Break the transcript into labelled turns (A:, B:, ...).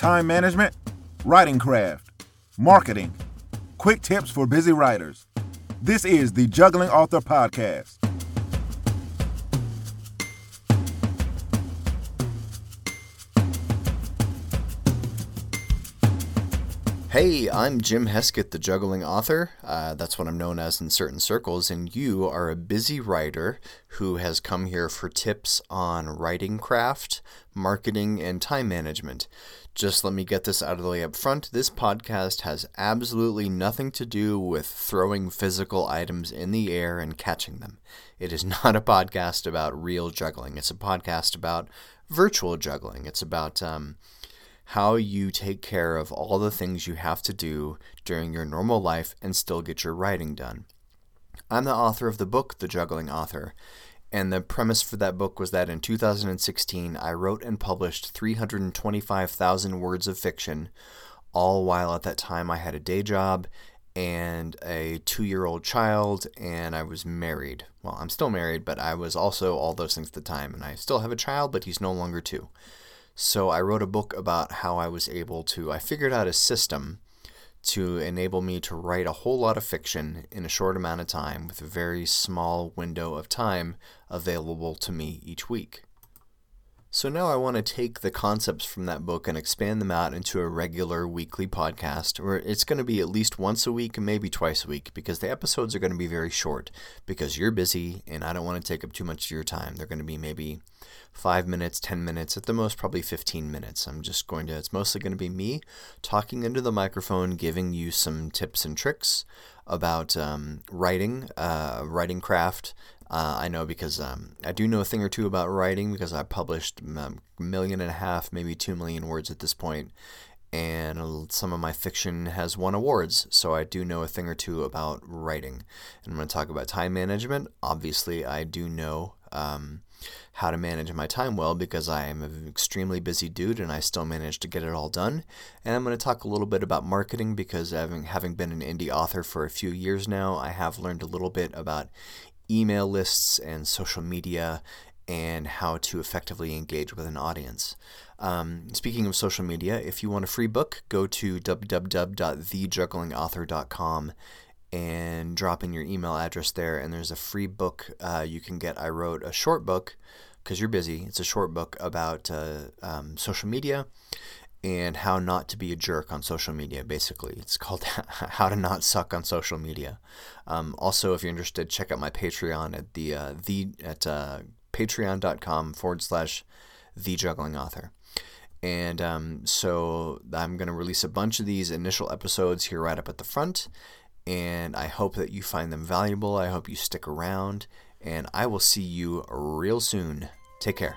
A: time management, writing craft, marketing, quick tips for busy writers. This is the Juggling Author Podcast.
B: Hey, I'm Jim Heskett, the juggling author. Uh, that's what I'm known as in certain circles, and you are a busy writer who has come here for tips on writing craft, marketing, and time management. Just let me get this out of the way up front. This podcast has absolutely nothing to do with throwing physical items in the air and catching them. It is not a podcast about real juggling, it's a podcast about virtual juggling. It's about. Um, how you take care of all the things you have to do during your normal life and still get your writing done. I'm the author of the book, The Juggling Author, and the premise for that book was that in 2016 I wrote and published 325,000 words of fiction, all while at that time I had a day job and a two year old child, and I was married. Well, I'm still married, but I was also all those things at the time, and I still have a child, but he's no longer two. So I wrote a book about how I was able to, I figured out a system to enable me to write a whole lot of fiction in a short amount of time with a very small window of time available to me each week. So now I want to take the concepts from that book and expand them out into a regular weekly podcast where it's going to be at least once a week and maybe twice a week because the episodes are going to be very short because you're busy and I don't want to take up too much of your time. They're going to be maybe five minutes, 10 minutes, at the most, probably 15 minutes. I'm just going to, it's mostly going to be me talking into the microphone, giving you some tips and tricks about um, writing, uh, writing craft, uh, I know because um, I do know a thing or two about writing because I published a million and a half, maybe two million words at this point, and some of my fiction has won awards, so I do know a thing or two about writing. And I'm going to talk about time management. Obviously, I do know um, how to manage my time well because I am an extremely busy dude and I still manage to get it all done. And I'm going to talk a little bit about marketing because having having been an indie author for a few years now, I have learned a little bit about email lists and social media and how to effectively engage with an audience. Um, speaking of social media, if you want a free book, go to www.thejugglingauthor.com and drop in your email address there, and there's a free book uh, you can get. I wrote a short book because you're busy. It's a short book about uh, um, social media and how not to be a jerk on social media. Basically, it's called "How to Not Suck on Social Media." Um, also, if you're interested, check out my Patreon at the uh, the at uh, patreon.com forward slash the juggling author. And um, so I'm going to release a bunch of these initial episodes here right up at the front. And I hope that you find them valuable. I hope you stick around. And I will see you real soon. Take care.